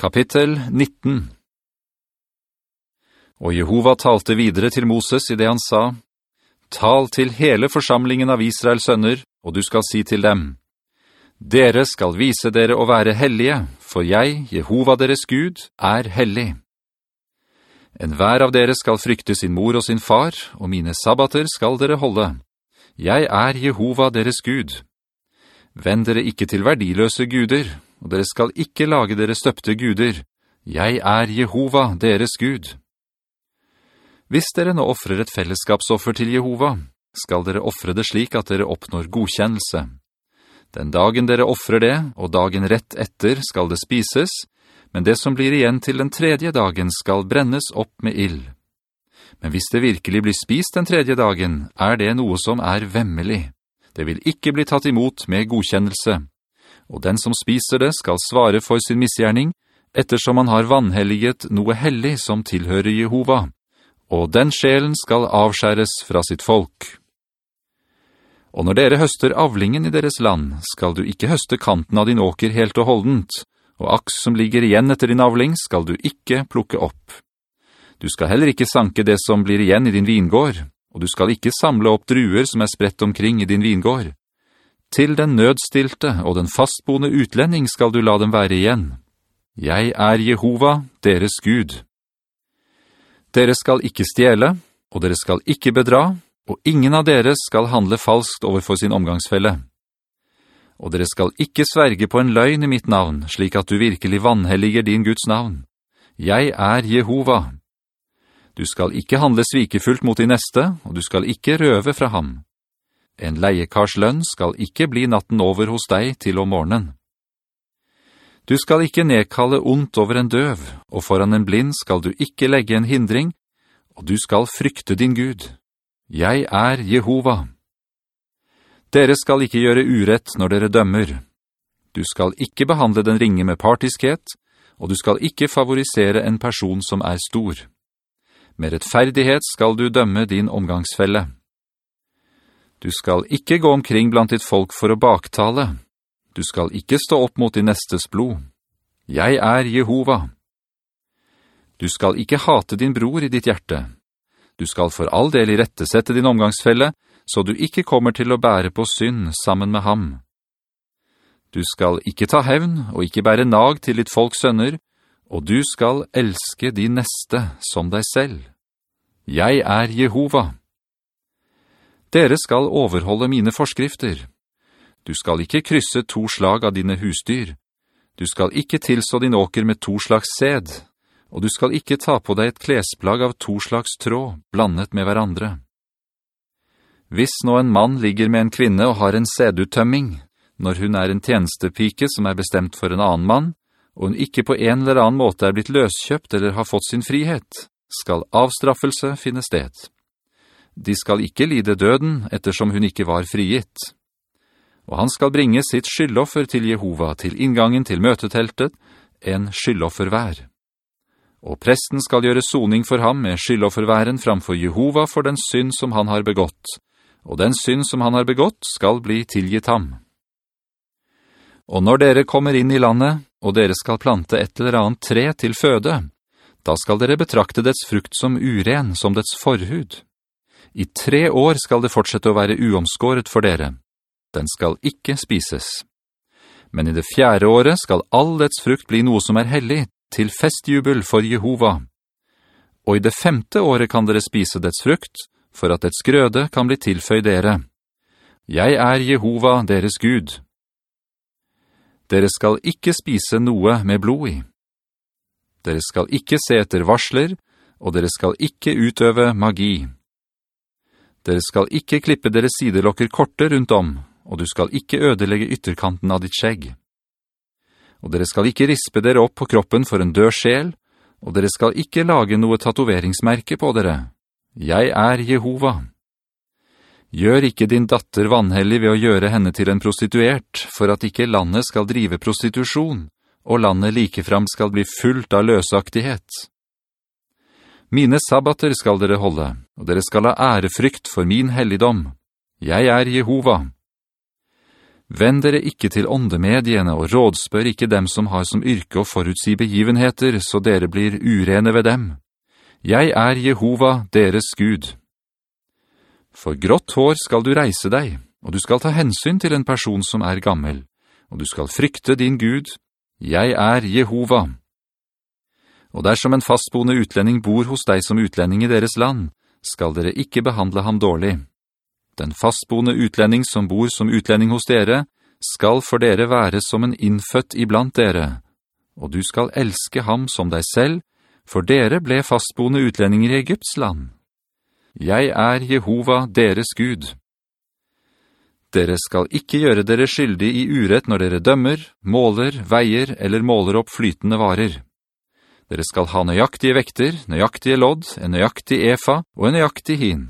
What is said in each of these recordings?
Kapittel 19 Og Jehova talte videre til Moses i det han sa, «Tal til hele forsamlingen av Israels sønner, og du skal si til dem, «Dere skal vise dere å være hellige, for jeg, Jehova deres Gud, er hellig. En hver av dere skal frykte sin mor og sin far, og mine sabbater skal dere holde. Jeg er Jehova deres Gud. Vend dere ikke til verdiløse guder, og dere skal ikke lage dere støpte guder. Jeg er Jehova, deres Gud. Hvis dere nå offrer et fellesskapsoffer til Jehova, skal dere offre det slik at dere oppnår godkjennelse. Den dagen dere offrer det, og dagen rett etter, skal det spises, men det som blir igjen til den tredje dagen skal brennes opp med ill. Men hvis det virkelig blir spist den tredje dagen, er det noe som er vemmelig. Det vil ikke bli tatt imot med godkjennelse og den som spiser det skal svare for sin misgjerning, ettersom han har vannhelliget noe hellig som tilhører Jehova, og den sjelen skal avskjæres fra sitt folk. Og når dere høster avlingen i deres land, skal du ikke høste kanten av din åker helt og holdent, og aks som ligger igjen etter din avling skal du ikke plukke opp. Du skal heller ikke sanke det som blir igjen i din vingård, og du skal ikke samle opp druer som er spredt omkring i din vingård. Til den nødstilte og den fastboende utlending skal du la dem være igjen. Jeg er Jehova, deres Gud. Dere skal ikke stjele, og dere skal ikke bedra, og ingen av dere skal handle falskt overfor sin omgangsfelle. Og dere skal ikke sverge på en løgn i mitt navn, slik at du virkelig vannhelliger din Guds navn. Jeg er Jehova. Du skal ikke handle svikefullt mot din neste, og du skal ikke røve fra ham. En leiekars lønn skal ikke bli natten over hos deg til om morgenen. Du skal ikke nedkalle ondt over en døv, og foran en blind skal du ikke legge en hindring, og du skal frykte din Gud. Jeg er Jehova. Dere skal ikke gjøre urett når dere dømmer. Du skal ikke behandle den ringe med partiskhet, og du skal ikke favorisere en person som er stor. Med rettferdighet skal du dømme din omgangsfelle. Du skal ikke gå omkring blant ditt folk for å baktale. Du skal ikke stå opp mot din nestes blod. Jeg er Jehova. Du skal ikke hate din bror i ditt hjerte. Du skal for all del i rettesette din omgangsfelle, så du ikke kommer til å bære på synd sammen med ham. Du skal ikke ta hevn og ikke bære nag til ditt folks sønner, og du skal elske din neste som deg selv. Jeg er Jehova. Dere skal overholde mine forskrifter. Du skal ikke krysse to slag av dine husdyr. Du skal ikke tilså din åker med to slags sed, og du skal ikke ta på deg et klesplagg av to slags tråd, blandet med hverandre. Hvis nå en mann ligger med en kvinne og har en seduttømming, når hun er en tjenestepike som er bestemt for en annen mann, og hun ikke på en eller annen måte er blitt løskjøpt eller har fått sin frihet, skal avstraffelse finne sted de skal ikke lide døden ettersom hun ikke var frigitt. Og han skal bringe sitt skyldoffer til Jehova til inngangen til møteteltet, en skyldoffervær. Og presten skal gjøre soning for ham med skyldofferværen framfor Jehova for den synd som han har begått, og den synd som han har begått skal bli tilgitt ham. Og når dere kommer inn i landet, og dere skal plante et eller annet tre til føde, da skal dere betrakte dets frukt som uren, som dets forhud. I tre år skal det fortsette å være uomskåret for dere. Den skal ikke spises. Men i det fjerde året skal all dets frukt bli noe som er hellig, til festjubel for Jehova. Og i det femte året kan dere spise dets frukt, for at dets grøde kan bli tilføyd dere. Jeg er Jehova, deres Gud. Dere skal ikke spise noe med blod i. Dere skal ikke se etter varsler, og dere skal ikke utøve magi. Dere skal ikke klippe deres sidelokker korte rundt om, og du skal ikke ødelegge ytterkanten av ditt skjegg. Og dere skal ikke rispe dere opp på kroppen for en død sjel, og dere skal ikke lage noe tatoveringsmerke på dere. Jeg er Jehova. Gjør ikke din datter vannhellig ved å gjøre henne til en prostituert, for at ikke landet skal drive prostitusjon, og landet likefram skal bli fullt av løsaktighet. Mine sabbater skal dere holde, og dere skal ha ærefrykt for min helligdom. Jeg er Jehova. Vend dere ikke til åndemediene og rådspør ikke dem som har som yrke å forutsi begivenheter, så dere blir urene ved dem. Jeg er Jehova, deres Gud. For grått hår skal du reise deg, og du skal ta hensyn til en person som er gammel, og du skal frykte din Gud. Jeg er Jehova. Og dersom en fastboende utlending bor hos deg som utlending i deres land, skal dere ikke behandle ham dårlig. Den fastboende utlending som bor som utlending hos dere, skal for dere være som en innfødt iblant dere, og du skal elske ham som deg selv, for dere ble fastboende utlendinger i Egypts land. Jeg er Jehova, deres Gud. Dere skal ikke gjøre dere skyldig i urett når dere dømmer, måler, veier eller måler opp flytende varer. Dere skal ha nøyaktige vekter, nøyaktige lodd, en nøyaktig efa og en nøyaktig hin.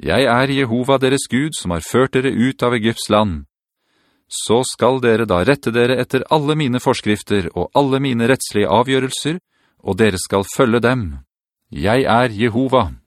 Jeg er Jehova deres Gud som har ført dere ut av Egypts land. Så skal dere da rette dere etter alle mine forskrifter og alle mine rettslige avgjørelser, og dere skal følge dem. Jeg er Jehova.»